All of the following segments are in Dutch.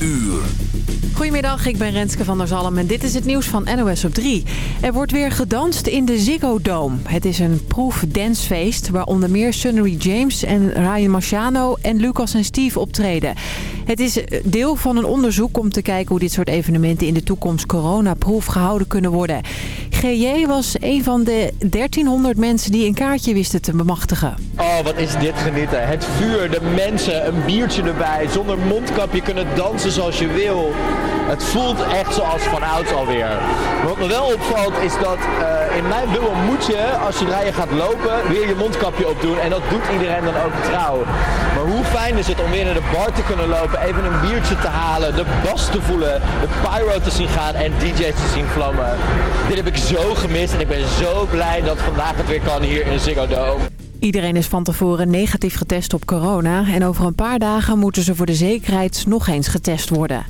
uur. Goedemiddag, ik ben Renske van der Zalm en dit is het nieuws van NOS op 3. Er wordt weer gedanst in de Ziggo Dome. Het is een proefdancefeest waar onder meer Sunnery James en Ryan Marciano en Lucas en Steve optreden. Het is deel van een onderzoek om te kijken hoe dit soort evenementen in de toekomst coronaproof gehouden kunnen worden. GJ was een van de 1300 mensen die een kaartje wisten te bemachtigen. Oh, wat is dit genieten. Het vuur, de mensen, een biertje erbij, zonder mondkapje kunnen dansen zoals je wil. Het voelt echt zoals van ouds alweer. Wat me wel opvalt is dat uh, in mijn bubbel moet je, als je gaat lopen, weer je mondkapje opdoen. En dat doet iedereen dan ook trouw. Maar hoe fijn is het om weer naar de bar te kunnen lopen, even een biertje te halen, de bas te voelen, de pyro te zien gaan en DJ's te zien vlammen. Dit heb ik zo gemist en ik ben zo blij dat vandaag het weer kan hier in Ziggo Dome. Iedereen is van tevoren negatief getest op corona en over een paar dagen moeten ze voor de zekerheid nog eens getest worden.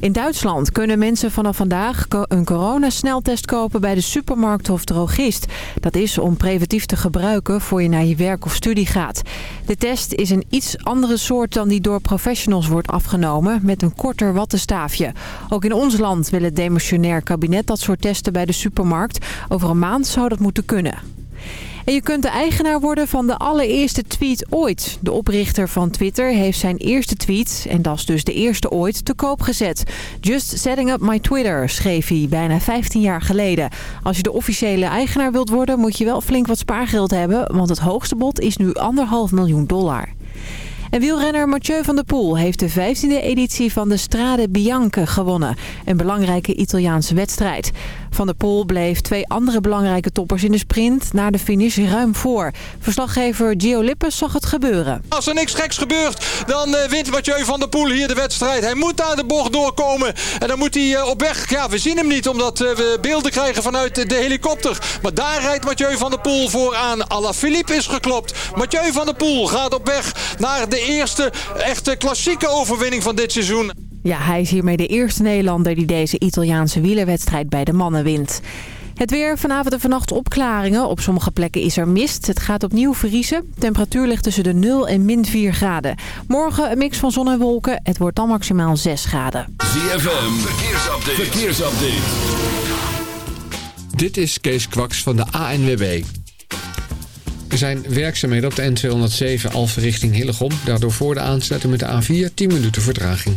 In Duitsland kunnen mensen vanaf vandaag een coronasneltest kopen bij de supermarkt of drogist. Dat is om preventief te gebruiken voor je naar je werk of studie gaat. De test is een iets andere soort dan die door professionals wordt afgenomen met een korter wattenstaafje. Ook in ons land wil het demissionair kabinet dat soort testen bij de supermarkt. Over een maand zou dat moeten kunnen. En je kunt de eigenaar worden van de allereerste tweet ooit. De oprichter van Twitter heeft zijn eerste tweet, en dat is dus de eerste ooit, te koop gezet. Just setting up my Twitter, schreef hij bijna 15 jaar geleden. Als je de officiële eigenaar wilt worden, moet je wel flink wat spaargeld hebben, want het hoogste bod is nu anderhalf miljoen dollar. En wielrenner Mathieu van der Poel heeft de 15e editie van de Strade Bianche gewonnen. Een belangrijke Italiaanse wedstrijd. Van der Poel bleef twee andere belangrijke toppers in de sprint naar de finish ruim voor. Verslaggever Gio Lippes zag het gebeuren. Als er niks geks gebeurt, dan uh, wint Mathieu van der Poel hier de wedstrijd. Hij moet daar de bocht doorkomen. En dan moet hij uh, op weg. Ja, we zien hem niet omdat uh, we beelden krijgen vanuit de helikopter. Maar daar rijdt Mathieu van der Poel vooraan. Philippe is geklopt. Mathieu van der Poel gaat op weg naar de eerste echte klassieke overwinning van dit seizoen. Ja, hij is hiermee de eerste Nederlander die deze Italiaanse wielerwedstrijd bij de mannen wint. Het weer, vanavond en vannacht opklaringen. Op sommige plekken is er mist. Het gaat opnieuw vriezen. temperatuur ligt tussen de 0 en min 4 graden. Morgen een mix van zon en wolken. Het wordt dan maximaal 6 graden. ZFM, verkeersupdate. verkeersupdate. Dit is Kees Kwaks van de ANWB. Er zijn werkzaamheden op de N207 Alphen richting Hillegom. Daardoor voor de aansluiting met de A4 10 minuten vertraging.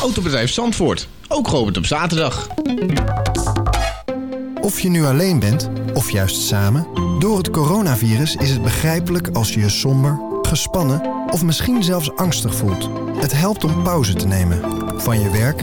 Autobedrijf Zandvoort, ook geopend op zaterdag. Of je nu alleen bent, of juist samen... door het coronavirus is het begrijpelijk als je je somber, gespannen... of misschien zelfs angstig voelt. Het helpt om pauze te nemen. Van je werk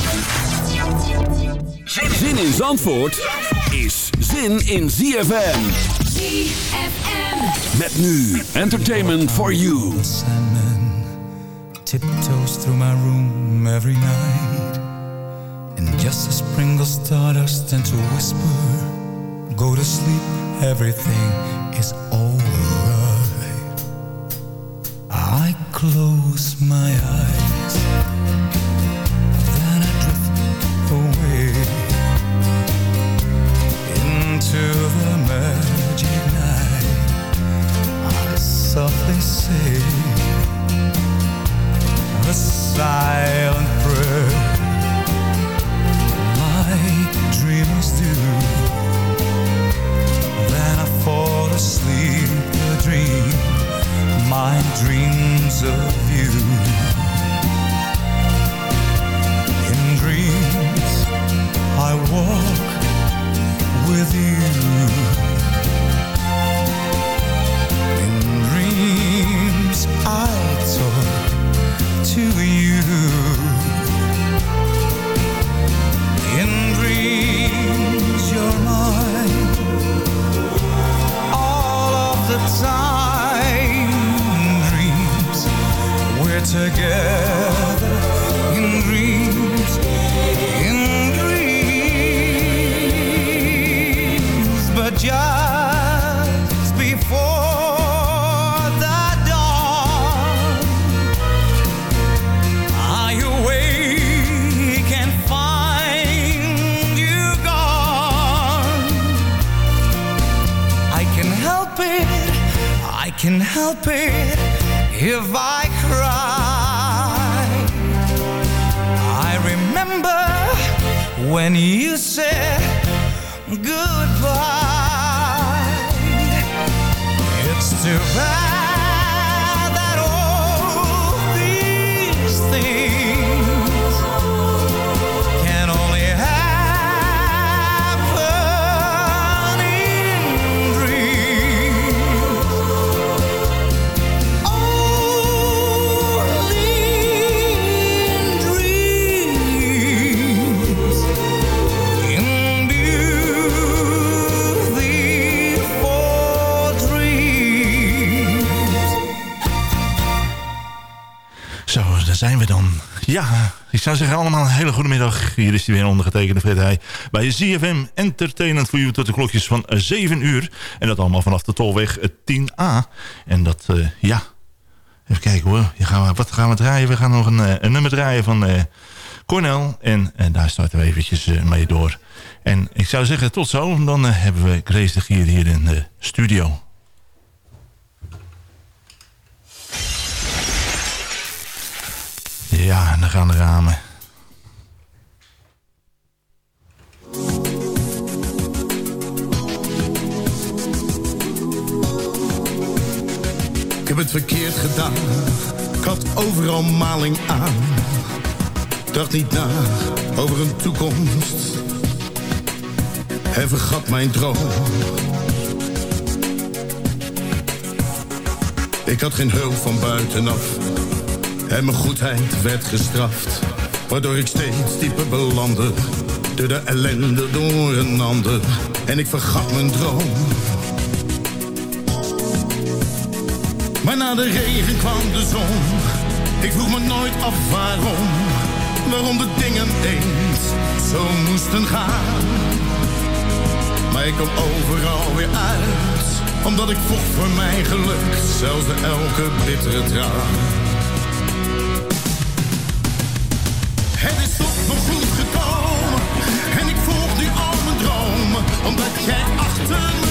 Zin in Zandvoort is zin in ZFM. ZFM. Met nu Entertainment for You. tiptoes through my room every night And just a sprinkle stardust and to whisper Go to sleep, everything is alright I close my eyes Into the magic night I softly say a silent prayer like dreamers do. Then I fall asleep to dream my dreams of you. In dreams, I walk with you. Zou zeggen allemaal een hele goede middag. Hier is hij weer ondergetekende Fred Heij. Bij ZFM Entertainment voor u tot de klokjes van 7 uur. En dat allemaal vanaf de tolweg 10A. En dat, eh, ja... Even kijken hoor. Ja, gaan wat gaan we draaien? We gaan nog een, eh, een nummer draaien van eh Cornel. En, en daar starten we eventjes mee door. En ik zou zeggen tot zo. Dan hebben we Grace de hier in de studio. Ja, dan gaan de ramen. Ik heb het verkeerd gedaan. Ik had overal maling aan. Dacht niet na over een toekomst. En vergat mijn droom. Ik had geen hulp van buitenaf. En mijn goedheid werd gestraft. Waardoor ik steeds dieper belandde. Door de ellende door een ander. En ik vergat mijn droom. Maar na de regen kwam de zon. Ik vroeg me nooit af waarom. Waarom de dingen eens zo moesten gaan. Maar ik kwam overal weer uit. Omdat ik vocht voor mijn geluk. Zelfs de elke bittere traan. Omdat jij achter me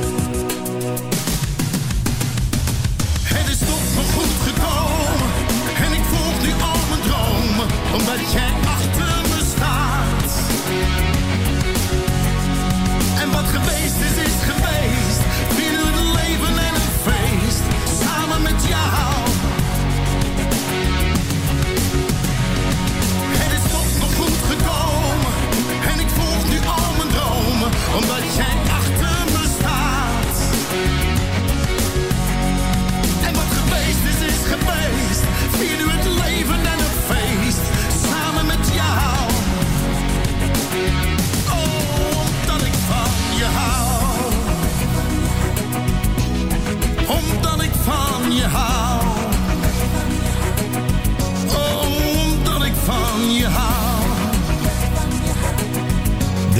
volg nu al mijn dromen, omdat jij achter me staat. En wat geweest is, is geweest. Vieren we een leven en het feest, samen met jou.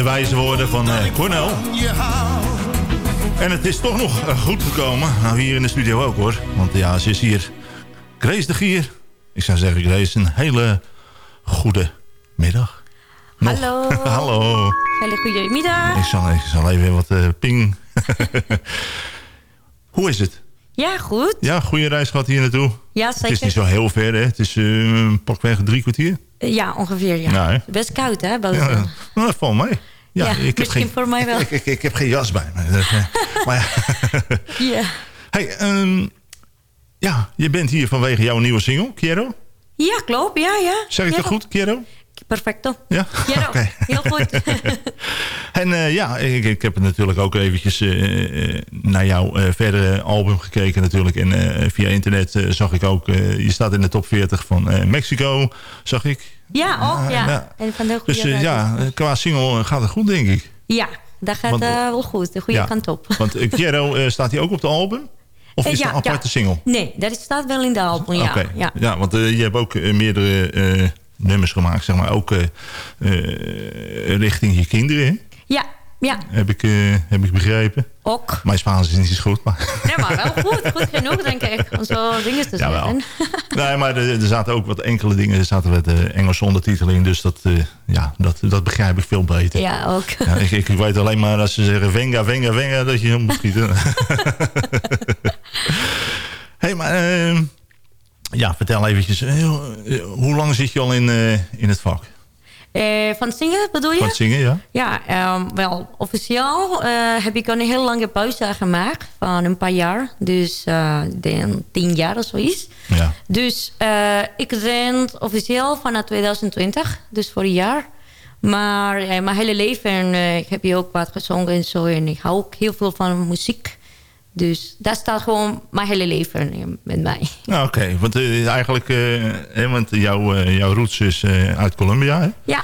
De wijze woorden van uh, Cornel. En het is toch nog uh, goed gekomen. Nou, hier in de studio ook hoor. Want ja, ze is hier. Grace de Gier. Ik zou zeggen, Grace, een hele goede middag. Nog. Hallo. Hallo. Hele goede middag. Ik zal, ik zal even wat uh, ping. Hoe is het? Ja, goed. Ja, goede reis gehad hier naartoe. Ja, zeker. Het is niet zo heel ver, hè? Het is uh, pakweg drie kwartier. Ja, ongeveer, ja. Nou, Best koud, hè? Boven. Ja, nou, dat valt mee. Ja, ja, ik misschien heb geen, voor mij wel. Ik, ik, ik, heb geen jas bij me. Dus, maar ja. ja. Hey, um, ja, je bent hier vanwege jouw nieuwe single, Kiero. Ja, klopt. Ja, ja. Zeg ik ja. het goed, Kiero? Perfecto. Ja? Okay. heel goed. en uh, ja, ik, ik heb natuurlijk ook eventjes uh, naar jouw uh, verdere album gekeken natuurlijk. En via internet zag ik ook, je staat in de top 40 van Mexico, zag ik. Ja, ook, ja. ja. En van de goede dus ja, qua single gaat het goed, denk ik. Ja, dat gaat want, wel goed. De goede ja, kant op. Want Kiero, staat hij ook op de album? Of is ja, het een aparte single? Nee, dat staat wel in de album, ja. Okay. ja. ja. want je hebt ook meerdere nummers gemaakt, zeg maar, ook uh, uh, richting je kinderen. Hè? Ja, ja. Heb ik, uh, heb ik begrepen. Ook. Mijn Spaans is niet zo goed, maar... Nee, maar wel goed. Goed genoeg, denk ik. Om zo dingen te zeggen. nee, maar er, er, zaten ook wat enkele dingen. Er zaten met uh, Engelse ondertiteling. Dus dat, uh, ja, dat, dat begrijp ik veel beter. Ja, ook. Ja, ik, ik, weet alleen maar als ze zeggen venga, venga, venga... dat je hem moet schieten. hey, maar... Ja, vertel eventjes. Hoe lang zit je al in, in het vak? Uh, van zingen bedoel je? Van zingen, ja. Ja, um, wel officieel uh, heb ik een heel lange pauze gemaakt van een paar jaar. Dus uh, tien jaar of zoiets. Ja. Dus ik zend officieel vanaf 2020, dus voor een jaar. Maar mijn hele leven heb je ook wat gezongen en zo. En ik hou ook heel veel van muziek. Dus dat staat gewoon mijn hele leven met mij. Nou, Oké, okay. want uh, eigenlijk, uh, want jouw, uh, jouw roots is uit Colombia, hè? Ja.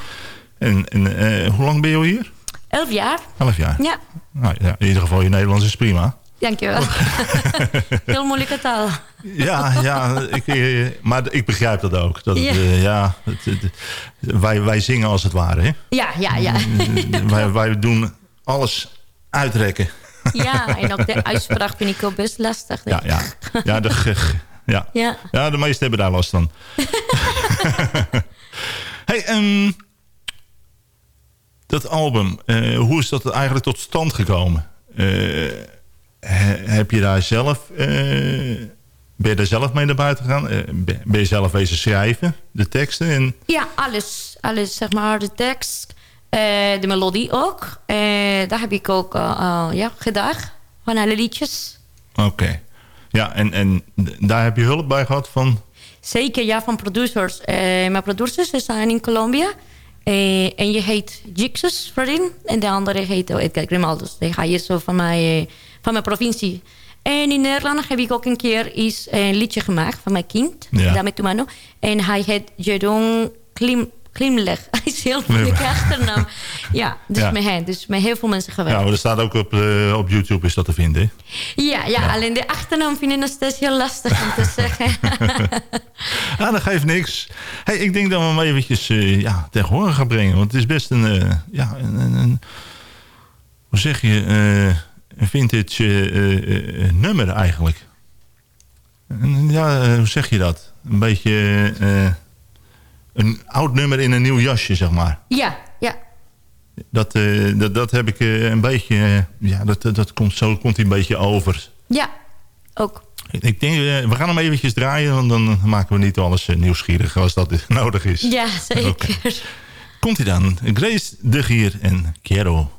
En, en hoe lang ben je al hier? Elf jaar. Elf jaar? Ja. Nou, ja in ieder geval, je Nederlands is prima. Dankjewel. Heel moeilijke taal. ja, ja ik, maar ik begrijp dat ook. Dat ja. Ja het, het, wij, wij zingen als het ware, hè? Ja, ja, ja. wij, wij doen alles uitrekken. Ja, en ook de uitspraak vind ik ook best lastig. Ja, ja. Ja, de, ja. Ja. ja, de meesten hebben daar last van. hey, um, dat album, uh, hoe is dat eigenlijk tot stand gekomen? Uh, heb je daar zelf... Uh, ben je daar zelf mee naar buiten gegaan? ben je zelf wezen schrijven, de teksten? En... Ja, alles. Alles, zeg maar, de tekst... Uh, de melodie ook. Uh, daar heb ik ook uh, ja, gedaan. Van alle liedjes. Oké. Okay. Ja, en, en daar heb je hulp bij gehad van? Zeker, ja, van producers. mijn producers zijn in Colombia. en je heet Jixus Fredin. En de andere heet oh, Edgar Grimaldos. Die ga je zo van mijn, van mijn provincie. En in Nederland heb ik ook een keer iets, een liedje gemaakt van mijn kind. Ja. Dame Tumano. En hij heet Jeroen Klim... Klimleg. Hij is heel moeilijke achternaam. Ja, dus Ja. met hen. Dus met heel veel mensen gewerkt. Ja, maar er staat ook op, uh, op YouTube is dat te vinden. Ja, ja, alleen de achternaam vind ik nog steeds heel lastig om te zeggen. ah, dat geeft niks. Hey, ik denk dat we hem eventjes uh, ja, tegen horen gaan brengen. Want het is best een, uh, ja, een, een, een, hoe zeg je, een vintage nummer eigenlijk. En, ja, hoe zeg je dat? Een beetje een oud nummer in een nieuw jasje, zeg maar. Ja, ja. Dat, uh, dat, dat heb ik uh, een beetje... Uh, ja, dat, dat komt, zo komt hij een beetje over. Ja, ook. Ik, ik denk, we gaan hem eventjes draaien... want dan maken we niet alles nieuwsgierig als dat nodig is. Ja, zeker. Okay. Komt hij dan. Grace de Gier en Quiero.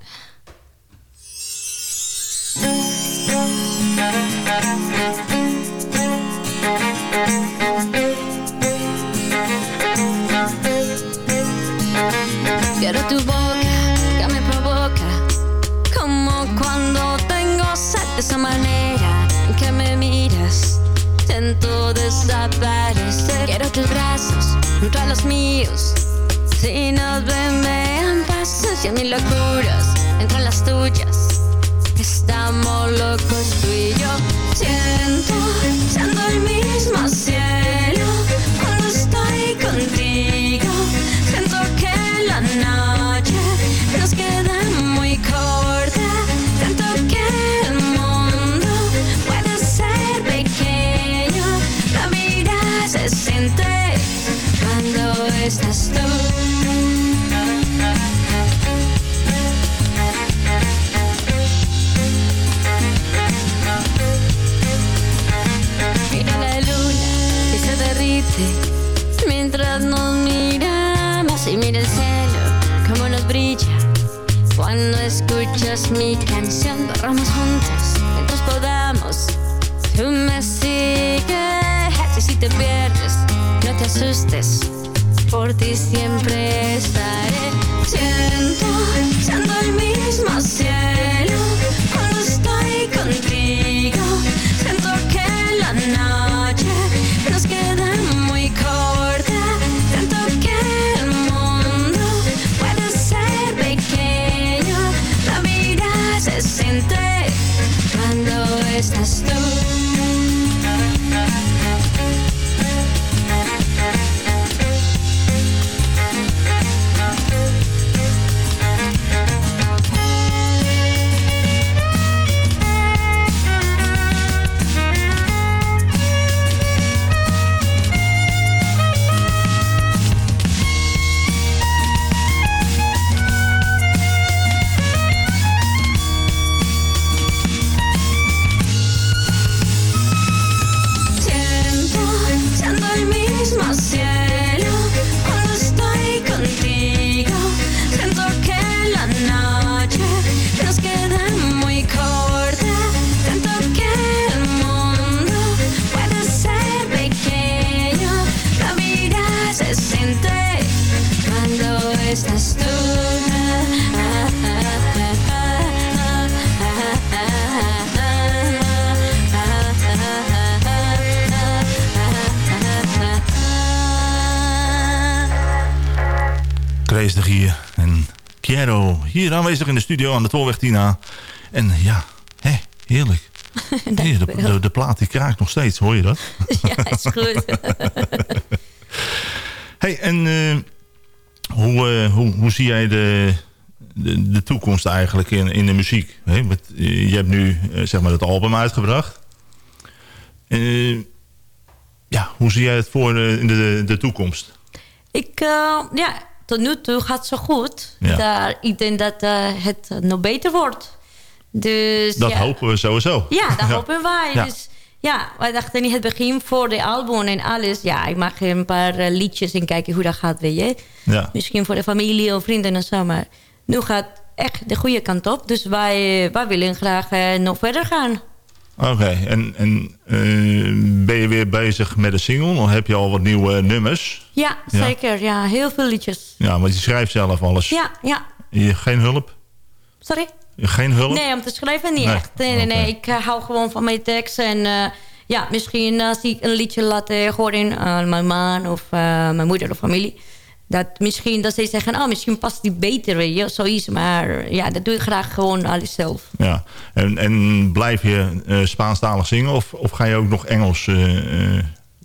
A. Si nos ven, pasos y en mis locuras entre las tuyas. Estamos locos tú y yo. Siento, siendo el mismo cielo cuando escuchas mi canción. Corramos juntos mientras podamos. Tú me sigues y si te pierdes, no te asustes. Por ti siempre estaré. Siento, siendo el mismo cielo hier aanwezig in de studio aan de Tolweg Tina. En ja, hè, heerlijk. Hier, de, de, de plaat die kraakt nog steeds, hoor je dat? Ja, is goed. hey, en eh, hoe, eh, hoe, hoe zie jij de, de, de toekomst eigenlijk in, in de muziek? Hè? Wat, eh, je hebt nu zeg maar het album uitgebracht. Ja, hoe zie jij het voor in de, de toekomst? Ik, ja, tot nu toe gaat het zo goed. Ja. Daar, ik denk dat eh, het nog beter wordt. Dus, Dat ja. hopen we sowieso. Ja, dat hopen wij. Dus ja, wij dachten in het begin voor de album en alles. Ja, ik mag een paar eh, liedjes en kijken hoe dat gaat, weet je. Ja. Misschien voor de familie of vrienden en zo. Maar nu gaat echt de goede kant op. Dus wij, wij willen graag eh, nog verder gaan. Oké, en, en eh, ben je weer bezig met een single? Of heb je al wat nieuwe nummers? Ja, Ja. zeker. Ja, heel veel liedjes. Ja, want je schrijft zelf alles. Ja, ja. Je, geen hulp? Sorry? Geen hulp? Nee, om te schrijven niet Nee. echt. Nee, nee, nee. Ik eh, hou gewoon van mijn tekst. En eh, ja, misschien als ik een liedje laat eh, horen aan mijn man of eh, mijn moeder of familie. Dat misschien dat ze zeggen, oh, misschien past die beter, weet je, zoiets. Maar ja, dat doe ik graag gewoon alles zelf. Ja, en, en blijf je eh, Spaanstalig zingen of, of ga je ook nog Engels eh,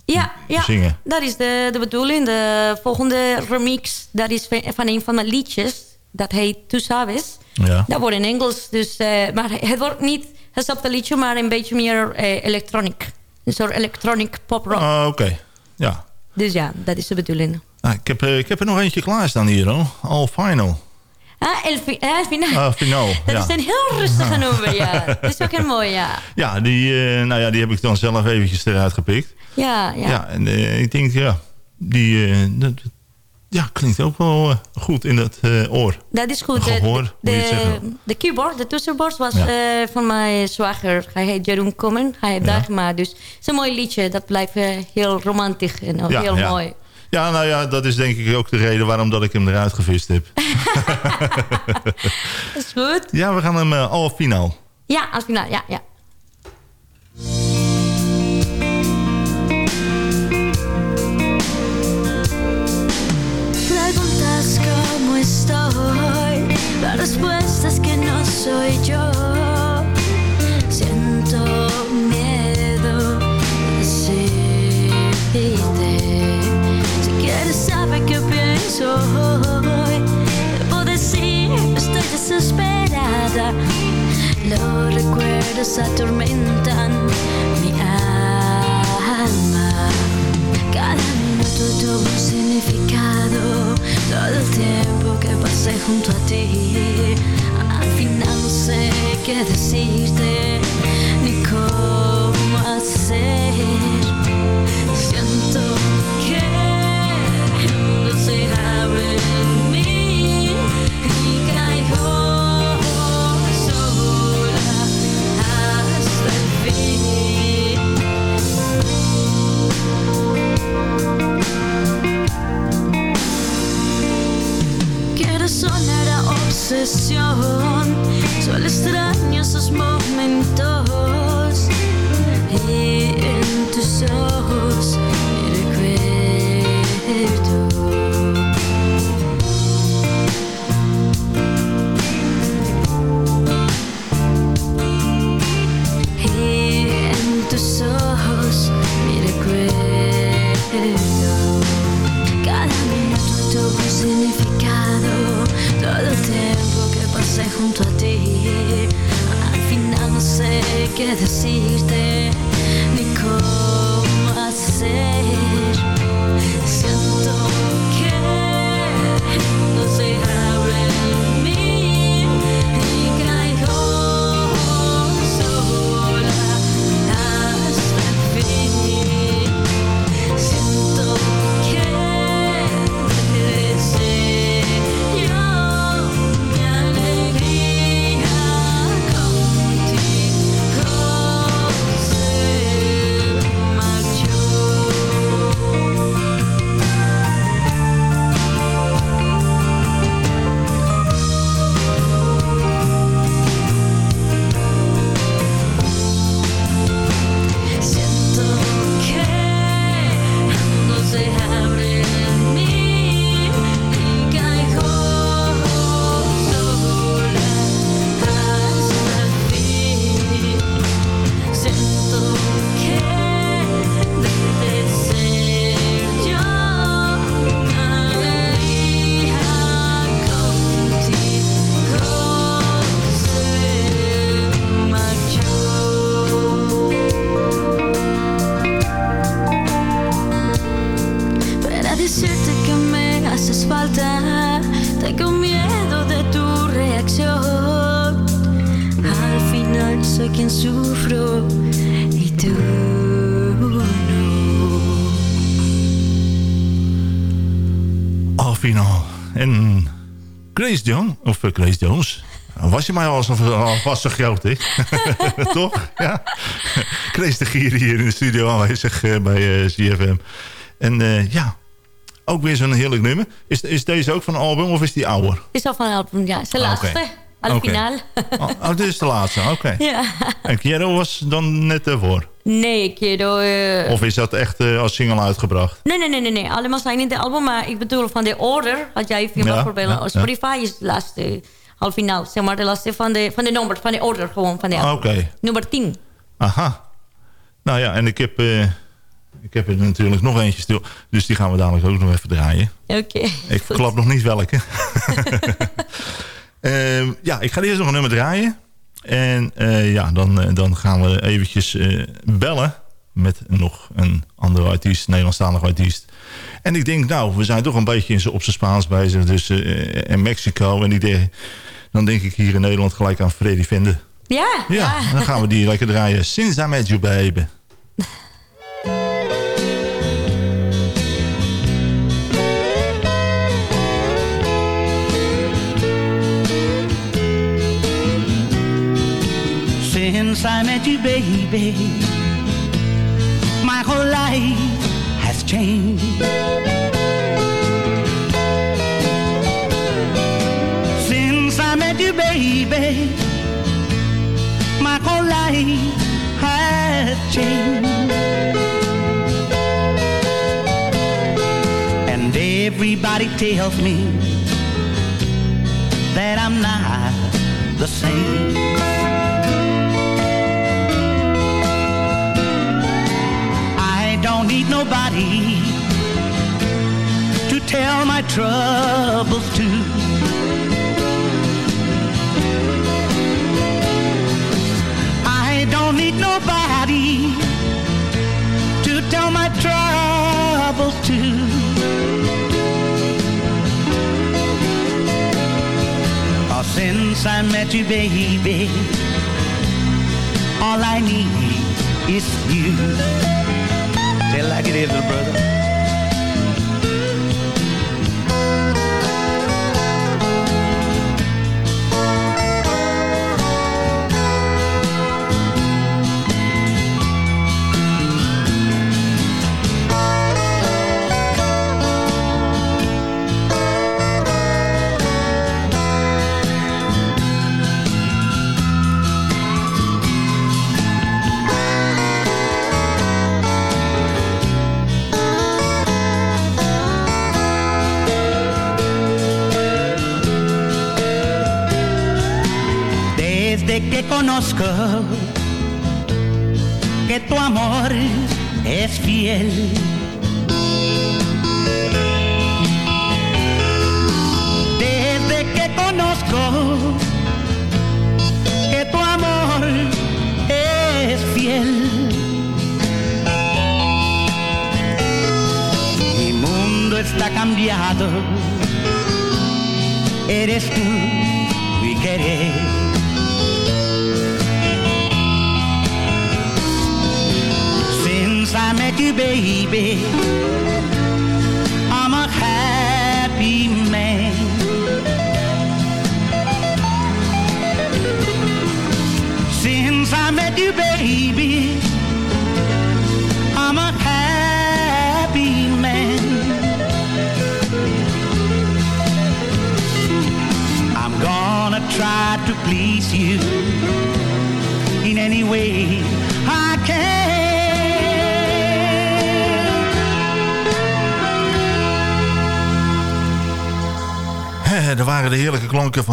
Ja, ja. zingen? dat is de, de bedoeling. De volgende remix, dat is van- een van mijn liedjes. Dat heet Tu Sabes. Ja. Dat wordt in Engels. Dus, maar het wordt niet hetzelfde liedje, maar een beetje meer electronic. Een soort electronic pop rock. Ah, Oké, ja. Dus ja, dat is de bedoeling. Nou, ik, heb, eh, ik heb er nog eentje klaarstaan hier, hoor. All Final. Ah, El, fi- el Final. Ah, Final, Dat ja. is een heel rustige nummer, ja. Dat is ook heel mooi, ja. Ja, die, eh, nou ja, die heb ik dan zelf eventjes eruit gepikt. Ja, ja. Ja, en eh, ik denk, ja, die eh, dat, ja, klinkt ook wel eh, goed in dat eh, oor. Dat is goed. Gehoor, de, het de, zeggen. de keyboard, de toetsenbord was Ja. eh, van mijn zwager. Hij heet Jeroen Komen. Hij heeft Ja. gemaakt. Dus het is een mooi liedje. Dat blijft eh, heel romantisch en heel ja. mooi. Ja, nou ja, dat is denk ik ook de reden waarom dat ik hem eruit gevist heb. Dat is goed. ja, we gaan hem eh, al finaal. Ja, als final. Ja, ja. Preguntas cómo estoy, la respuesta es que no soy yo. Grace Jones, of eh, Grace Jones. Was je mij al alvast zo groot, hè? Toch? Ja. Grace de Gier hier in de studio aanwezig eh, bij eh, CFM. En eh, ja, ook weer zo'n heerlijk nummer. Is, is deze ook van een album of is die ouder? Is al van het album, ja. Zijn Ah, laatste. Al finaal. Oh, oh, dit is de laatste, oké. ja. En Quiero was dan net ervoor. Nee, quiero... eh, Of is dat echt eh, als single uitgebracht? Nee, nee, nee, nee, nee. Allemaal zijn niet de album, maar ik bedoel van de order. Had jij even Ja, voorbeeld. ja, ja. Spotify is de laatste half finaal. Zeg maar de laatste van de, van de nummer, van de order gewoon. Van de Oké. Nummer 10. Aha. Nou ja, en ik heb, eh, ik heb er natuurlijk nog eentje stil. Dus die gaan we dadelijk ook nog even draaien. Oké. Ik goed. klap nog niet welke. Ehm, ja, ik ga eerst nog een nummer draaien. En eh, ja, dan, eh, dan gaan we eventjes eh, bellen met nog een andere artiest, Nederlandstalig artiest. En ik denk, nou, we zijn toch een beetje in op zijn Spaans bezig. Dus, eh, en Mexico. En denk, dan denk ik hier in Nederland gelijk aan Freddy Vinde. Ja, Ja, dan gaan we die lekker draaien. Since I met you, baby. Since I met you, baby, my whole life has changed. Since I met you, baby, my whole life has changed. And everybody tells me that I'm not the same. Need nobody to tell my troubles to. I don't need nobody to tell my troubles to. Oh, since I met you, baby, all I need is you. Tell like it is, little brother.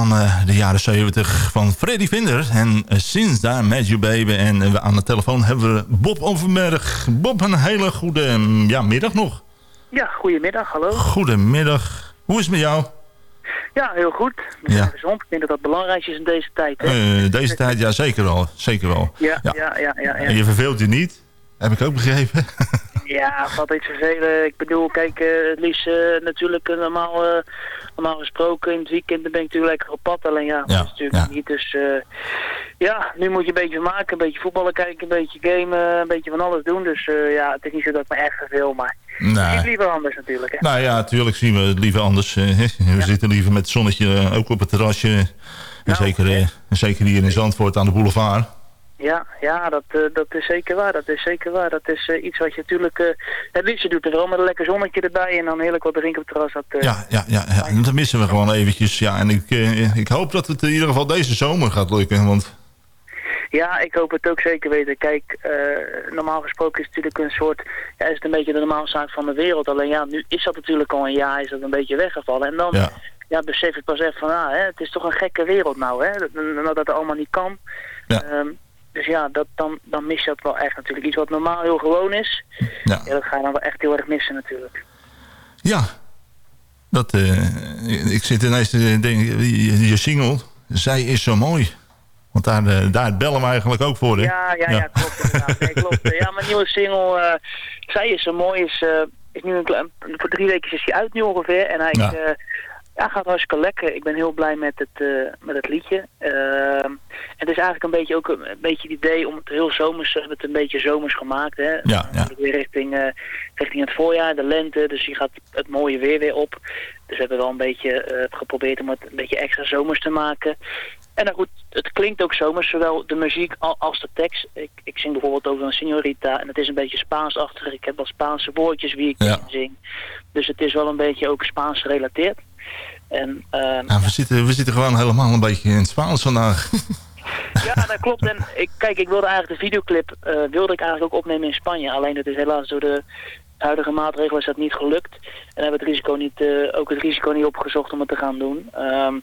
Van eh, de jaren 70 van Freddy Vinder. En eh, sinds daar Met You Baby. En we aan de telefoon hebben we Bob Overberg. Bob, een hele goede mm, ja, middag nog. Ja, goedemiddag, hallo. Goedemiddag. Hoe is het met jou? Ja, heel goed. We Ja. gezond. Ik denk dat dat belangrijk is in deze tijd. Hè? Deze tijd, ja zeker wel. Zeker wel. ja, ja, ja, ja, je verveelt je niet. Heb ik ook begrepen. Ja, valt iets vervelen. Ik bedoel, kijk, het liefst natuurlijk normaal, normaal gesproken in het weekend dan ben ik natuurlijk lekker op pad. Alleen ja, dat is natuurlijk niet. Dus eh, ja, nu moet je een beetje maken, een beetje voetballen kijken, een beetje gamen, een beetje van alles doen. Dus eh, ja, het is niet zo dat ik me echt verveel, maar Nee. het is liever anders natuurlijk. Hè? Nou ja, natuurlijk zien we het liever anders. We zitten liever met het zonnetje eh, ook op het terrasje. En Nou, zeker, zeker hier in Zandvoort aan de boulevard. Ja, ja dat, eh, dat is zeker waar. Dat is zeker waar. Dat is eh, iets wat je natuurlijk eh, het liefste doet. En vooral met een lekker zonnetje erbij en dan heerlijk wat drinken op het terras. Dat, Ja, ja, ja, ja. Dat missen we gewoon eventjes. Ja, en ik, ik hoop dat het in ieder geval deze zomer gaat lukken. Want Ja, ik hoop het ook zeker weten. Kijk, normaal gesproken is het natuurlijk een soort... Ja, is het een beetje de normale zaak van de wereld. Alleen ja, nu is dat natuurlijk al een jaar, is dat een beetje weggevallen. En dan Ja. ja. besef ik pas echt van, ah, hè, het is toch een gekke wereld nou, hè. Dat, dat het allemaal niet kan. Ja. Ehm, dus ja, dat, dan, dan mis je dat wel echt natuurlijk. Iets wat normaal heel gewoon is. Ja. dat ga je dan wel echt heel erg missen natuurlijk. ja, dat, eh, ik zit ineens te denken, je, je single, zij is zo mooi. Want daar, eh, daar bellen we eigenlijk ook voor, hè? Ja, ja, ja, klopt inderdaad. Nee, klopt. Ja, mijn nieuwe single, eh, Zij is zo mooi, is, is nu een klein, voor drie weken is hij uit nu ongeveer. En hij Ja. Ja, gaat hartstikke lekker. Ik ben heel blij met het, eh, met het liedje. Ehm, het is eigenlijk een beetje ook een, een beetje het idee om het heel zomers, we hebben het een beetje zomers gemaakt. Hè? Ja, ja. Weer richting, eh, richting het voorjaar, de lente, dus je gaat het mooie weer weer op. Dus we hebben wel een beetje eh, geprobeerd om het een beetje extra zomers te maken. En nou goed, het klinkt ook zomers, zowel de muziek al- als de tekst. Ik, ik zing bijvoorbeeld over een señorita en het is een beetje Spaansachtig. Ik heb wat Spaanse woordjes wie ik Ja. in zing. Dus het is wel een beetje ook Spaans gerelateerd. En, ehm, Ja, we, zitten, we zitten gewoon helemaal een beetje in het Spaans vandaag. ja, dat klopt. En ik, kijk, ik wilde eigenlijk de videoclip eh, wilde ik eigenlijk ook opnemen in Spanje. Alleen het is helaas door de huidige maatregelen is dat niet gelukt. En hebben het risico niet, eh, ook het risico niet opgezocht om het te gaan doen. Ehm,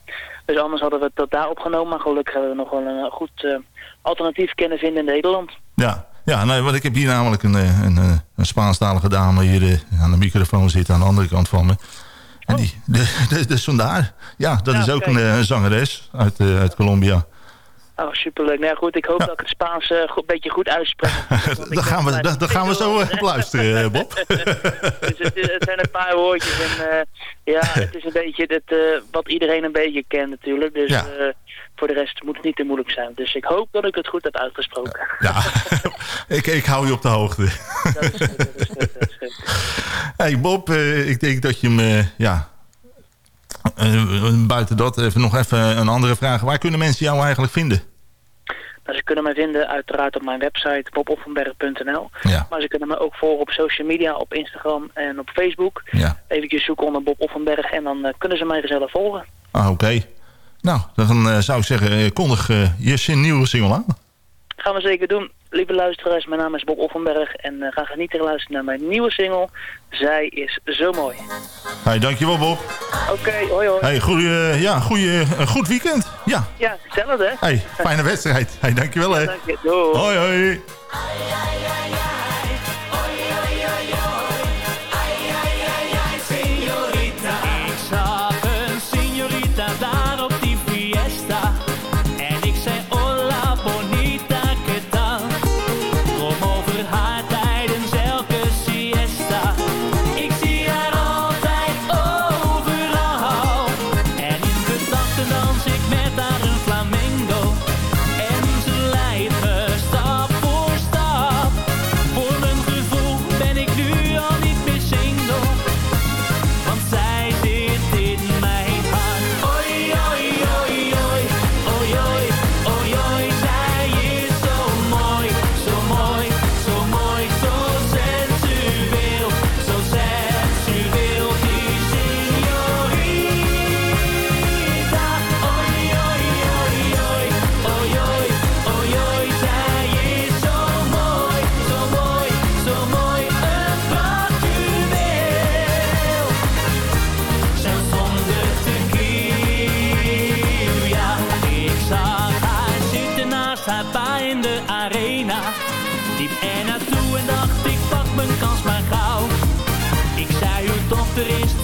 dus anders hadden we het tot daar opgenomen. Maar gelukkig hebben we nog wel een goed eh, alternatief kunnen vinden in Nederland. Ja, ja nee, want ik heb hier namelijk een, een, een Spaanstalige dame hier aan de microfoon zitten aan de andere kant van me. En die, de, de, dus vandaar. Ja, dat Ja, is ook een, eh, een zangeres uit, eh, uit Colombia. Oh, superleuk. Nou goed, ik hoop dat ik het Spaans eh, een beetje goed uitspreek. Daar gaan we, daar gaan we zo op luisteren, Bob. dus het, het zijn een paar woordjes. En ja, het is een beetje het, wat iedereen een beetje kent natuurlijk. Dus Ja. Voor de rest moet het niet te moeilijk zijn. Dus ik hoop dat ik het goed heb uitgesproken. Ja, ik, ik hou je op de hoogte. Hey Bob, eh, ik denk dat je hem, eh, ja... eh, buiten dat, even nog even een andere vraag. Waar kunnen mensen jou eigenlijk vinden? Nou, ze kunnen mij vinden uiteraard op mijn website boboffenberg.nl. Ja. Maar ze kunnen me ook volgen op social media, op Instagram en op Facebook. Ja. Even zoeken onder Bob Offenberg en dan kunnen ze mij gezellig volgen. Ah, oké. Nou, dan eh, zou ik zeggen, eh, kondig eh, je zin- nieuwe single aan. Gaan we zeker doen. lieve luisteraars, mijn naam is Bob Offenberg en ga genieten en luisteren naar mijn nieuwe single. Zij is zo mooi. Hey, dankjewel Bob. Oké, hoi hoi. Hey, goeie, ja, goeie, een goed weekend. Ja. Ja, hetzelfde hè? Hey, fijne wedstrijd. Hey, dankjewel hè. Dank je, doei. Hoi hoi.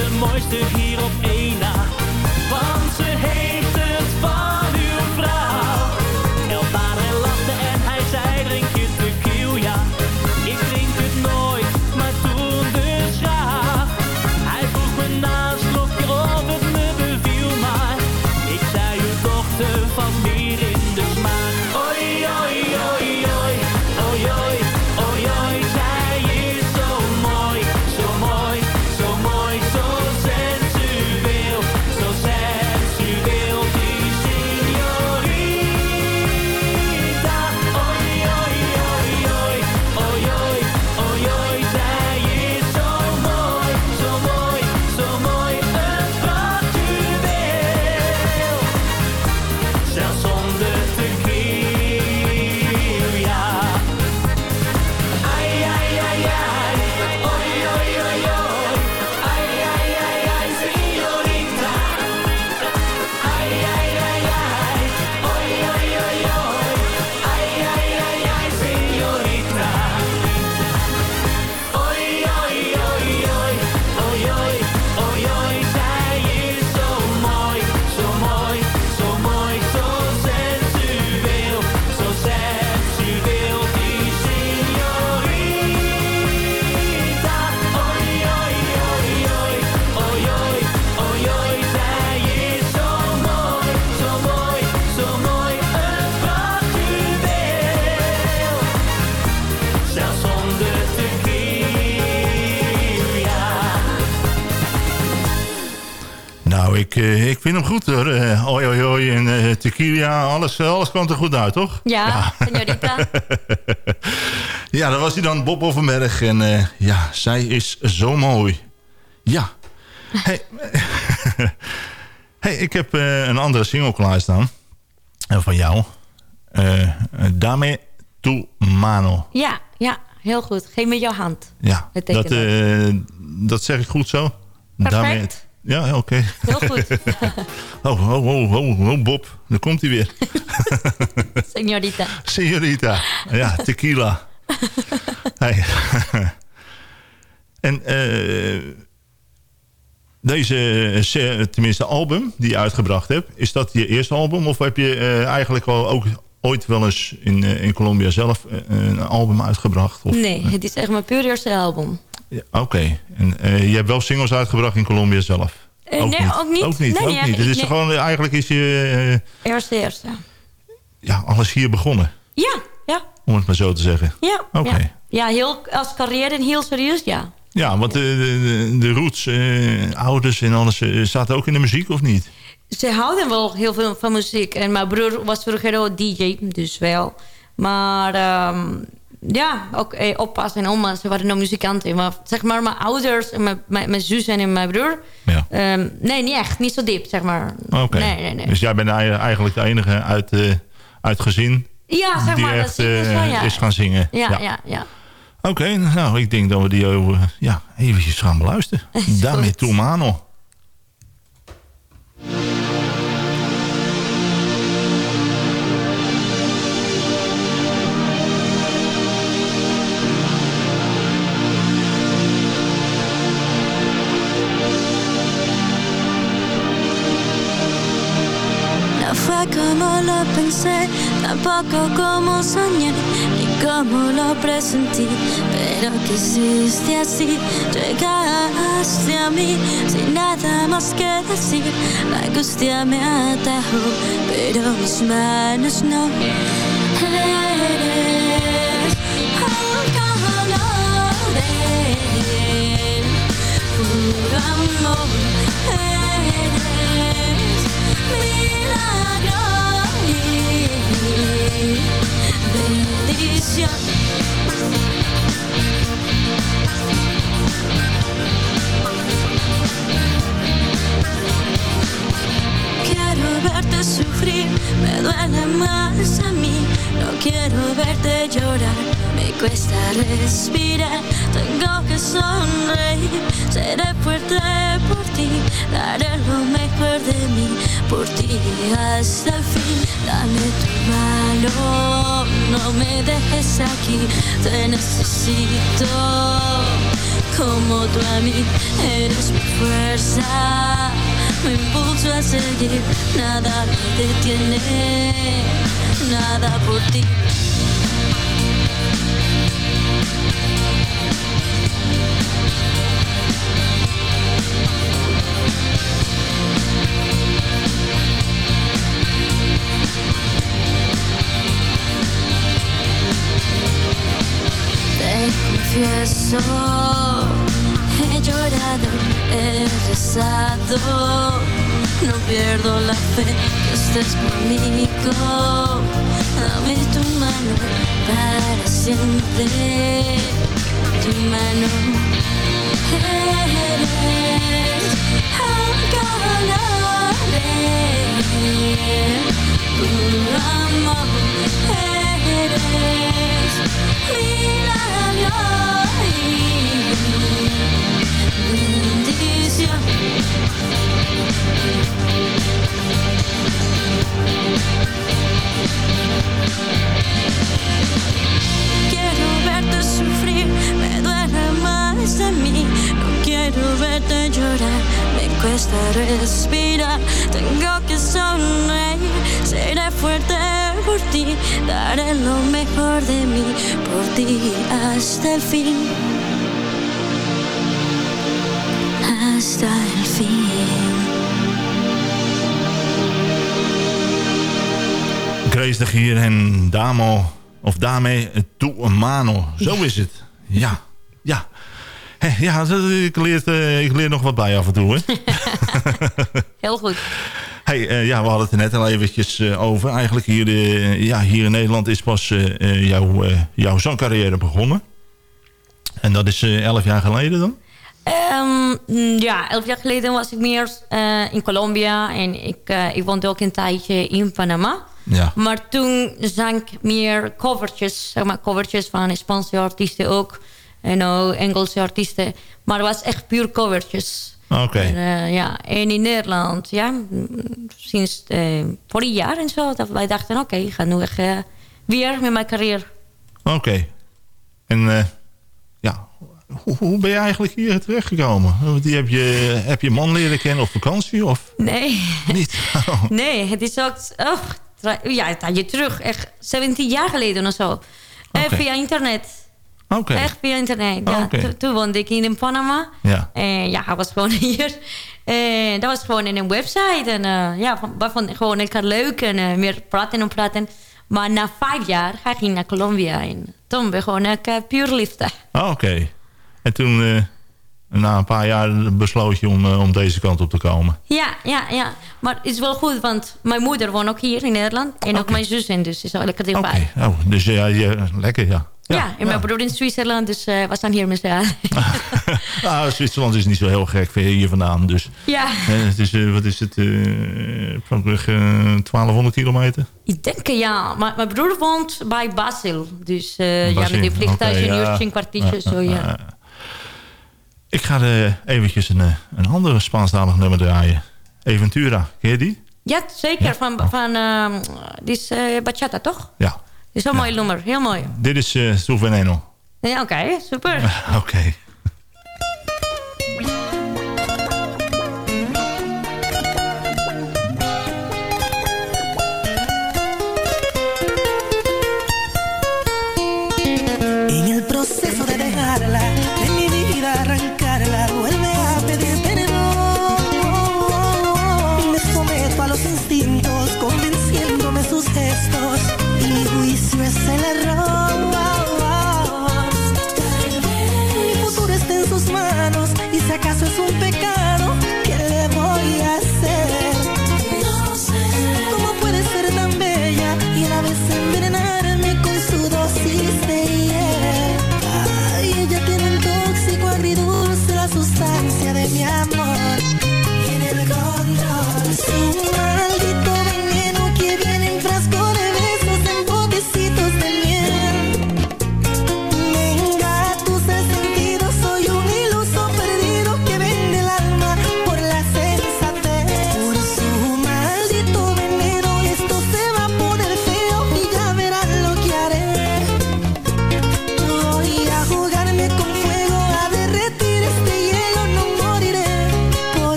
Dochter is de mooiste hier hoor. Eh, oi, oi, oi en eh, tequila, alles, eh, alles kwam er goed uit, toch? Ja, señorita. Ja, dat was hij dan, Bob Offenberg. En ja, zij is zo mooi. Ja. Hey, hey ik heb een andere single klaarstaan. En van jou. Dame tu mano. Ja, ja, heel goed. Geef me jouw hand. Ja, dat, eh, dat zeg ik goed zo? Perfect. Ja, oké. Heel goed. oh, oh, oh, oh, oh, Bob. Daar komt hij weer. Señorita. Señorita. Ja, tequila. hey. en eh, deze, eh, tenminste album die je uitgebracht hebt... is dat je eerste album? Of heb je eh, eigenlijk al ook ooit wel eens in, in Colombia zelf een album uitgebracht? Of, Nee, het is echt mijn puur eerste album. Ja, Oké. En eh, je hebt wel singles uitgebracht in Colombia zelf? Eh, nee, ook niet. Ook niet, Nee, ook niet. Het is nee. gewoon, eigenlijk is je eh, Eerste, eerste. ja, alles hier begonnen. Ja, ja, Om het maar zo te zeggen. ja. Oké. Ja, ja heel, als carrière en heel serieus, ja. Ja, want de, de, de roots, eh, ouders en alles, zaten ook in de muziek of niet? Ze houden wel heel veel van muziek. En mijn broer was vroeger ook DJ, dus wel. Maar ehm, ja, ook eh, oppas en oma, ze waren nog muzikanten. Maar zeg maar, mijn ouders, en mijn, mijn, mijn zus en mijn broer... ehm, nee, niet echt. Niet zo diep, zeg maar. Oké. Nee, nee, nee. Dus jij bent ei- eigenlijk de enige uit, eh uit gezin Ja, zeg die maar, dat echt eh, ja. is gaan zingen. Ja, ja, ja. Oké, nou, ik denk dat we die eh, ja, eventjes gaan beluisteren. Daarmee tu fue como lo pensé, tampoco como soñé, ni como lo presentí, pero quisiste así, llegaste a mí sin nada más que decir. La angustia me atajó, pero mis manos no. Eres un calor de puro amor. Delícia cuesta respirar. Tengo que sonreír, seré fuerte por ti. Daré lo mejor de mí, por ti hasta el fin. Dame tu mano, no me dejes aquí, te necesito. Como tú a mí, eres mi fuerza me impulso a seguir, nada me detiene, nada por ti. Confieso, he llorado, he rezado, no pierdo la fe que estés conmigo. Dame tu mano para siempre, tu mano. Eres un tu amor. Eres Mira, yo ahí, mi. Quiero verte sufrir, me duele más de mí. No quiero verte llorar, me cuesta respirar. Tengo que sonar, seré fuerte. Por ti. Daré lo mejor de mí por ti hasta el fin. Hasta el fin. Grace de Gier en Damo, of Dame Tu Mano. Zo is het. Ja. Ja, ik leer, eh, ik leer nog wat bij af en toe. Hè? Heel goed. Hey, eh, ja, we hadden het er net al eventjes eh, over. Eigenlijk hier, ja, hier in Nederland is pas jouw, jouw zangcarrière begonnen. En dat is elf jaar geleden dan? Ehm, mm, ja, elf jaar geleden was ik meer in Colombia. En ik, ik woonde ook een tijdje in Panama. Ja. Maar toen zang ik meer covertjes. Zeg maar covertjes van Spaanse artiesten ook. En ook Engelse artiesten. Maar het was echt puur covertjes. Oké. En, eh, ja, en in Nederland, ja, sinds eh, vorig jaar en zo, dat wij dachten, oké, ik ga nu echt eh, weer met mijn carrière. Oké. En ja, hoe, hoe ben je eigenlijk hier terechtgekomen? Die heb, je, heb je man leren kennen op vakantie? Of? Nee. Niet? Nee, het is ook... Oh, ja, terug. Echt 17 jaar geleden of zo. Oké. via internet. Oké. Echt via internet. Ja. Oké. Toen- Toen woonde ik in Panama. Ja. En ja, hij was gewoon hier. En dat was gewoon in een website. En eh, ja, van- we vonden gewoon elkaar leuk. En eh, meer praten en praten. Maar na vijf jaar hij ging naar Colombia. En toen begon ik uh, puur liefde. Ah, Oké. En toen, eh, na een paar jaar, besloot je om, eh, om deze kant op te komen. Ja, ja, ja. Maar het is wel goed, want mijn moeder woont ook hier in Nederland. En ook mijn zus en dus is ook lekker dichtbij. Oh, dus ja, je, lekker, ja. Ja, en mijn broer in Zwitserland, dus eh, we staan hier met z'n. Nou, Zwitserland is niet zo heel gek ver hier vandaan. Dus Ja. hè, het is, eh, wat is het? eh Frankrijk, eh 1200 kilometer. Ik denk eh, ja, maar mijn broer woont bij Basel. Dus eh, ja, Basel, met die vliegtuig een ja. een kwartiertje, zo ja. Ik ga eh, eventjes een, eh, een andere Spaanstalig nummer draaien. Eventura, ken je die? Ja, zeker. Van, van ehm, dit is eh, Bachata, toch? Ja. Is een mooi nummer, heel mooi. Dit is Veneno. Ja, oké, super. Oké.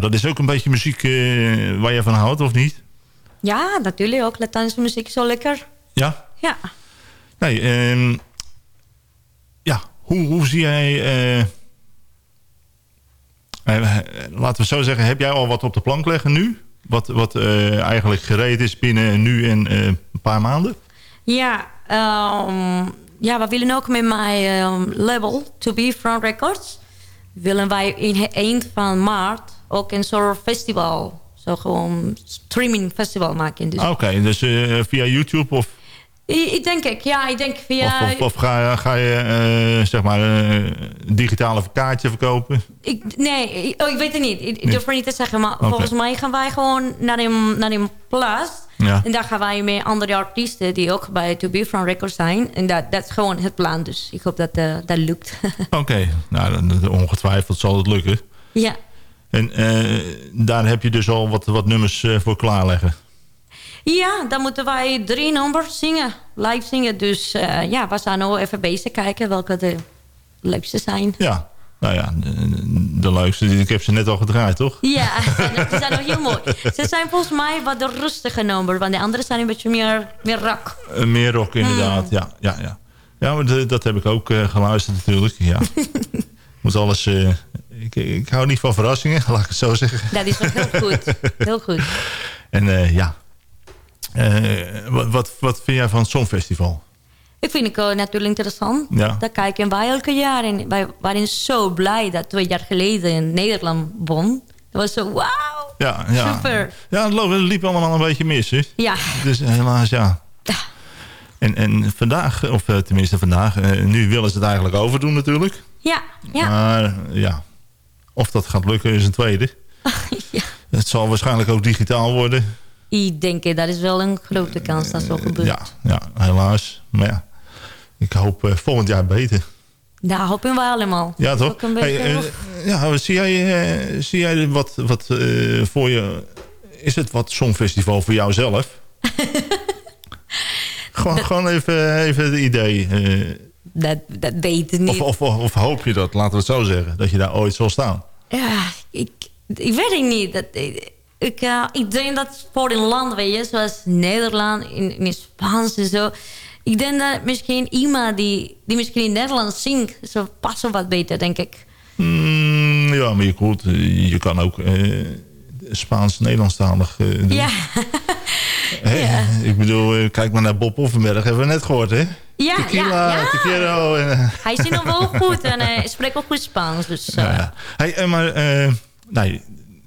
Ja, dat is ook een beetje muziek eh, waar je van houdt, of niet? Ja, natuurlijk ook. Latijnse muziek is zo lekker. Ja? Ja. Nee, ehm, ja, hoe, hoe zie jij... eh, eh, laten we zo zeggen, heb jij al wat op de plank leggen nu? Wat, wat eigenlijk gereed is binnen nu en een paar maanden? Ja, ehm, ja, we willen ook met mijn ehm, label, To Be Front Records... willen wij in eind van maart ook een soort festival... zo gewoon streaming festival maken. Dus, Ah, Oké, dus eh, via YouTube of... Ik, denk ik, ja, ik denk via... Of, of, of ga, ga je eh, zeg maar een digitale kaartje verkopen? Ik, nee, ik- oh, ik weet het niet. Ik, durf er niet te zeggen. Maar Oké. volgens mij gaan wij gewoon naar een, naar een plaats. Ja. En daar gaan wij met andere artiesten die ook bij To Be From Records zijn. En dat, dat is gewoon het plan. Dus ik hoop dat eh, dat lukt. Oké, nou ongetwijfeld zal het lukken. ja. En eh, daar heb je dus al wat, wat nummers eh, voor klaarleggen. ja, dan moeten wij drie nummers zingen. Live zingen. Dus eh, ja, we zijn nu even bezig kijken welke de leukste zijn. Ja, nou ja, de, de leukste. Ik heb ze net al gedraaid, toch? Ja, die zijn nog heel mooi. Ze zijn volgens mij wat de rustige nummers. Want de andere zijn een beetje meer, meer. Eh, meer rock inderdaad, Hmm. ja, ja, ja. Ja, maar de- dat heb ik ook geluisterd natuurlijk, ja. Moet alles... ik, ik hou niet van verrassingen, laat ik het zo zeggen. Dat is wel heel goed. Heel goed. En eh, ja, Eh, wat, wat, wat vind jij van het Songfestival? Ik vind het ook natuurlijk interessant. Ja. Daar kijken wij elke jaar. En wij waren zo blij dat twee jaar geleden in Nederland won. Dat was zo, wauw. Ja, ja. Super. Ja, het liep allemaal een beetje mis, hè? Ja. Dus helaas, ja. En, en vandaag, of eh, tenminste vandaag, eh, nu willen ze het eigenlijk overdoen natuurlijk. Ja, ja. Maar ja, of dat gaat lukken is een tweede. Het zal waarschijnlijk ook digitaal worden. Ik denk eh, dat is wel een grote kans dat zo gebeurt. Ja, ja, helaas. Maar ja, ik hoop eh, volgend jaar beter. Daar hopen wij allemaal. Ja, toch? Hey, eh, of- ja, zie jij, eh, zie jij wat, wat eh, voor je... Is het wat Songfestival voor jou zelf? gewoon, gewoon even, even het idee. Eh, dat, dat weet ik niet. of, of, of hoop je dat, laten we het zo zeggen, dat je daar ooit zal staan? Ja, ik, ik weet het niet. Dat, ik, ik, eh, ik denk dat voor een land, weet je, zoals Nederland, in, in het Spaans en zo. Ik denk dat misschien iemand die, die misschien in Nederland zingt, zo passen wat beter, denk ik. Mm, ja, maar je, goed, eh, je kan ook eh, Spaans-Nederlandstalig eh, doen. Ja, Hè? Ik bedoel, eh, kijk maar naar Bob Offenberg, hebben we net gehoord, hè? Ja, Tequila, ja. ja. tequila en... eh, Hij zingt nog wel goed en hij spreekt ook goed Spaans. Dus, eh, ja. Hey, eh, maar, eh, nee,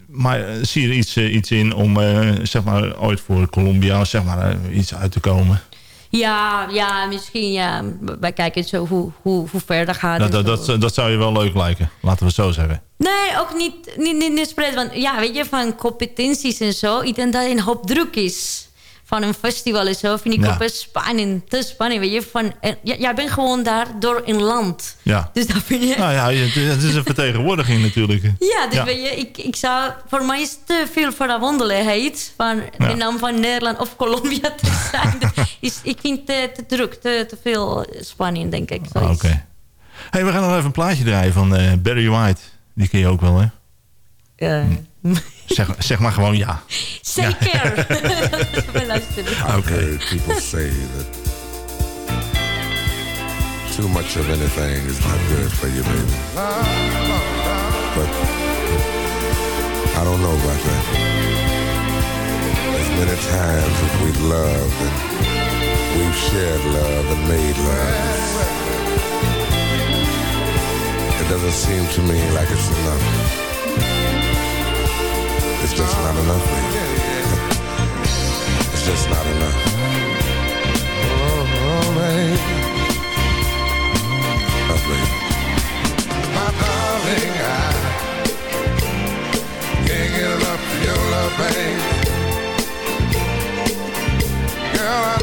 maar eh, zie je er iets, eh, iets in om eh, zeg maar, ooit voor Colombia zeg maar, eh, iets uit te komen? ja, ja, misschien ja. Wij kijken zo hoe, hoe, hoe verder gaat. Dat, en dat, dat, dat zou je wel leuk lijken, laten we het zo zeggen. Nee, ook niet, niet, niet, niet spread. Want ja, weet je, van competenties en zo. Ik denk dat een hoop druk is. Van een festival en zo. Vind ik Ja. ook best spannend. Te spannend, weet je. Van, en, ja, jij bent gewoon daar door een land. Ja. Dus dat vind je... Nou ja, het is een vertegenwoordiging natuurlijk. Ja, dus weet je, ik, ik zou... Voor mij is het te veel verwonderlijkheid van Ja. de naam van Nederland of Colombia te zijn. Is, ik vind het te, te druk, te, te veel spanning, denk ik. Ah, Oké. Hey, we gaan nog even een plaatje draaien van eh, Barry White. Die ken je ook wel, hè? Eh, Zeg, zeg maar gewoon ja. Zeker. We luisteren. I've heard people say that too much of anything is not good for you, baby. But I don't know about that. As many times as we've loved and we've shared love and made love, it doesn't seem to me like it's enough. It's just not enough, baby. It's just not enough. Oh, baby. Oh, baby. My darling, I can't get enough of your love, baby. Girl, I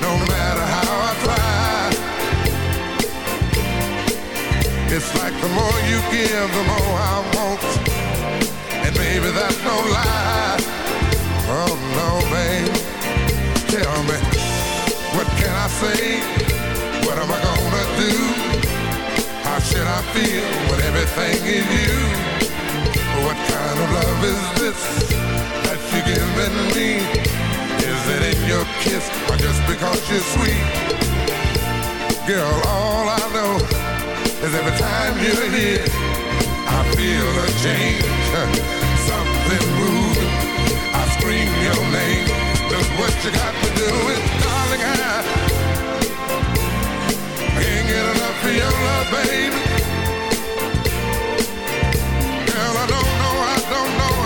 no matter how I try. It's like the more you give, the more I want. And baby, that's no lie. Oh no. Tell me, what can I say? What am I gonna do? How should I feel when everything is you? What kind of love is this that you're giving me? It in your kiss or just because you're sweet. Girl, all I know is every time you're here I feel a change, something moving. I scream your name, look what you got to do And darling, I can't get enough of your love, baby. Girl, I don't know, I don't know.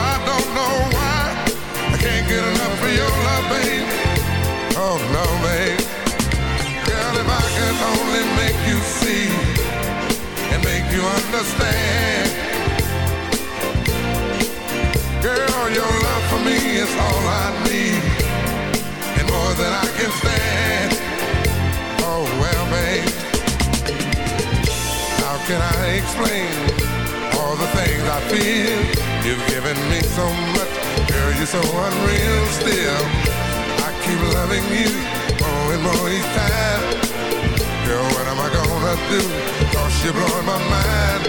Oh, no, babe. Girl, if I could only make you see and make you understand. Girl, your love for me is all I need and more than I can stand. Oh, well, babe. How can I explain all the things I feel? You've given me so much, girl, you're so unreal still. I keep loving you more and more each time. Girl, what am I gonna do? Cause you're blowing my mind.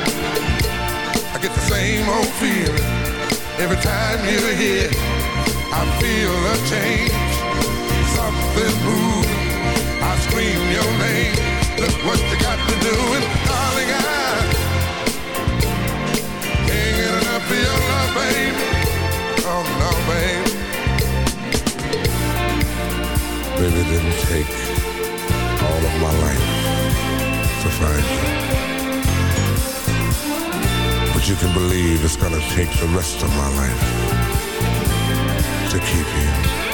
I get the same old feeling every time you're here. I feel a change, something moving. I scream your name. Look what you got to do, and darling, I can't get enough of your love, baby. Oh no, babe. Baby, didn't take all of my life to find you. But you can believe it's gonna take the rest of my life to keep you.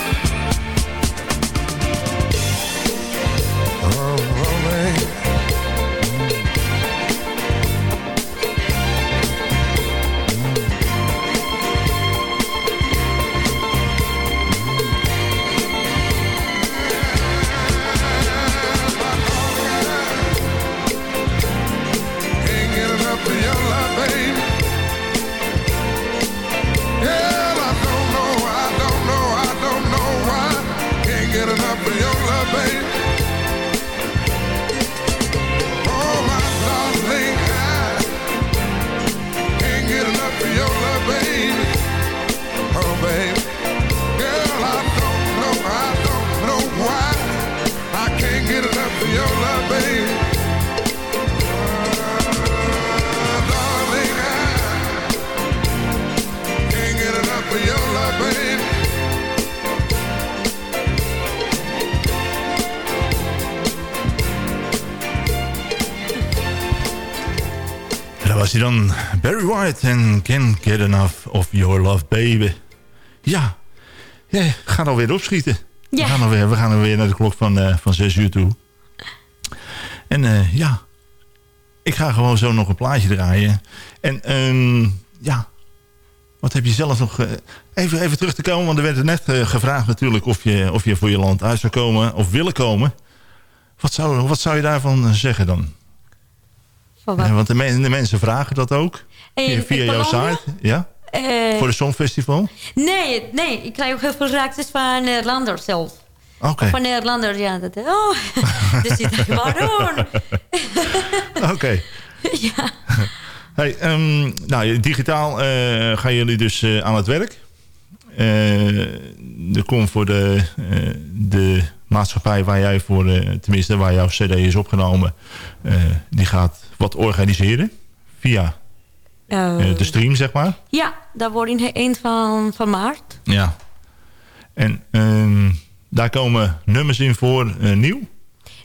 White en Can't Get Enough of Your Love Baby. Ja, ja gaat alweer opschieten. Ja. We, gaan alweer, we gaan alweer naar de klok van, eh, van 6 uur toe. En eh, ja, ik ga gewoon zo nog een plaatje draaien. En ehm, ja, wat heb je zelf nog... eh, even, even terug te komen, want er werd er net gevraagd natuurlijk... Of je, of je voor je land uit zou komen of willen komen. Wat zou, wat zou je daarvan zeggen dan? Van wat? Ja, want de, men- de mensen vragen dat ook. Via jouw site. Ja? Eh, Voor de Songfestival? nee, nee, ik krijg ook heel veel reacties van Nederlanders zelf. Oké. Van Nederlanders, ja. Dat, oh, dus ik dacht, waarom? Oké. ja. Hey, ehm, nou, digitaal eh, gaan jullie dus eh, aan het werk. Eh, er komt voor de, eh, de maatschappij waar jij voor, eh, tenminste waar jouw cd is opgenomen, eh, die gaat wat organiseren via Eh, eh, de stream, zeg maar. ja, dat wordt in eind van, van maart. Ja. En ehm, daar komen nummers in voor eh, nieuw?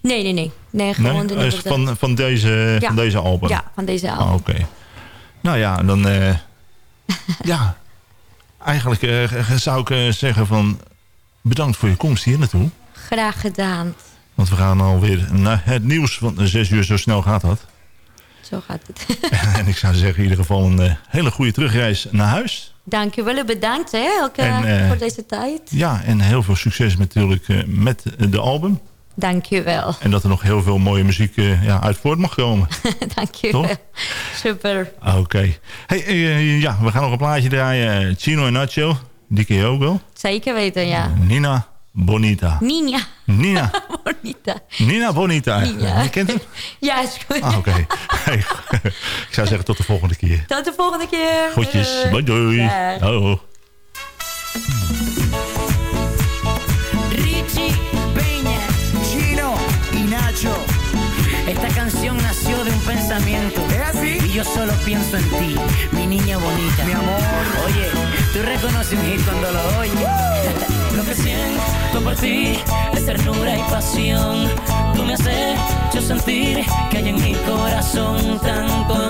Nee, nee, nee. Nee, gewoon Nee? de nummers dat- van, van, deze, Ja. van deze album? Ja, van deze album. Ah, Oké. Nou ja, dan... ja, eigenlijk zou ik zeggen van... Bedankt voor je komst hier naartoe. Graag gedaan. Want we gaan alweer naar het nieuws. Want eh, zes uur zo snel gaat dat. Zo gaat het. en ik zou zeggen in ieder geval een eh, hele goede terugreis naar huis. Dank je wel. Bedankt hè, En, eh, voor deze tijd. Ja, en heel veel succes natuurlijk eh, met de album. Dank je wel. En dat er nog heel veel mooie muziek ja, uit voort mag komen. Dank je Toch? wel. Super. Oké. Hey, ja, we gaan nog een plaatje draaien. Chino en Nacho, die ken je ook wel. Zeker weten, ja. Nina Bonita. Nina. Nina. Bonita. Nina Bonita. Nina. Je kent hem? Ja, is goed. Ah, oké. Hey, ik zou zeggen tot de volgende keer. Tot de volgende keer. Groetjes. Doei. Bye doei. Dag. Hallo. Richie Peña, Chino y Nacho. Esta canción nació de un pensamiento. Y yo solo pienso en ti, mi niña bonita. Mi amor. Oye, tú reconoces un hit cuando lo oyes. Lo que siento por ti es ternura y pasión. Tú me has hecho sentir que hay en mi corazón tanto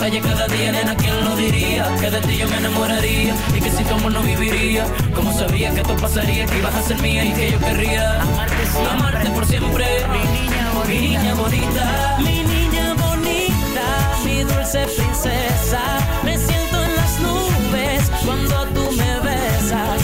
detalles cada día, nena, ¿quién lo diría? Que de ti yo me enamoraría y que sin tu amor no viviría. Como sabía que esto pasaría, que ibas a ser mía y que yo querría amarte por siempre. Mi niña bonita, mi niña bonita, mi niña bonita, mi dulce princesa. Me siento en las nubes cuando tú me besas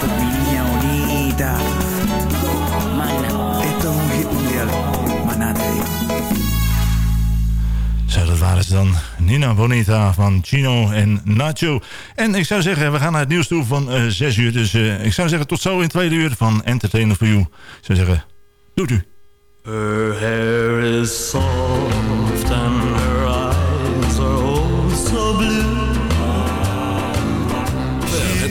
tú. mi niña bonita. Magna. Esto es un hit mundial. Te digo. Zo, dat waren ze dan. Nina Bonita van Chino en Nacho. En ik zou zeggen, we gaan naar het nieuws toe van eh 6 uur. Dus eh, ik zou zeggen, tot zo in het tweede uur van Entertainer for You. Ik zou zeggen, doet u. Her hair is soft